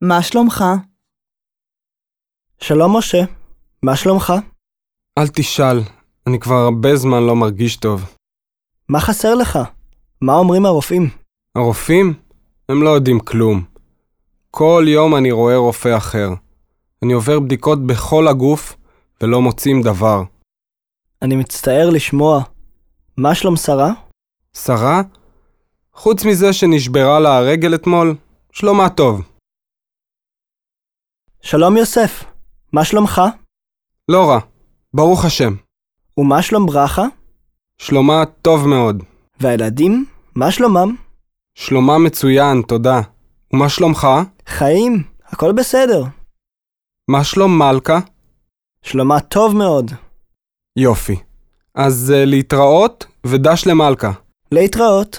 מה שלומך? שלום משה, מה שלומך? אל תשאל, אני כבר הרבה זמן לא מרגיש טוב. מה חסר לך? מה אומרים הרופאים? הרופאים? הם לא יודעים כלום. כל יום אני רואה רופא אחר. אני עובר בדיקות בכל הגוף ולא מוצאים דבר. אני מצטער לשמוע. מה שלום שרה? שרה? חוץ מזה שנשברה לה הרגל אתמול, שלומה טוב. שלום יוסף, מה שלומך? לא רע, ברוך השם. ומה שלום ברכה? שלומה טוב מאוד. והילדים? מה שלומם? שלומה מצוין, תודה. ומה שלומך? חיים, הכל בסדר. מה שלום מלכה? שלומה טוב מאוד. יופי. אז uh, להתראות ודש למלכה. להתראות.